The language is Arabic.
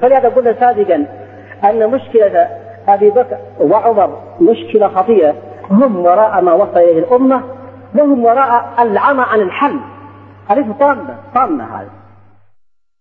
فلهذا قلنا سابقا أن مشكلة أبي بكر وعمر مشكلة خطيرة. هم وراء ما وصل إليه الأمة وهم وراء العمى عن الحل. هذه طامة طامة هذا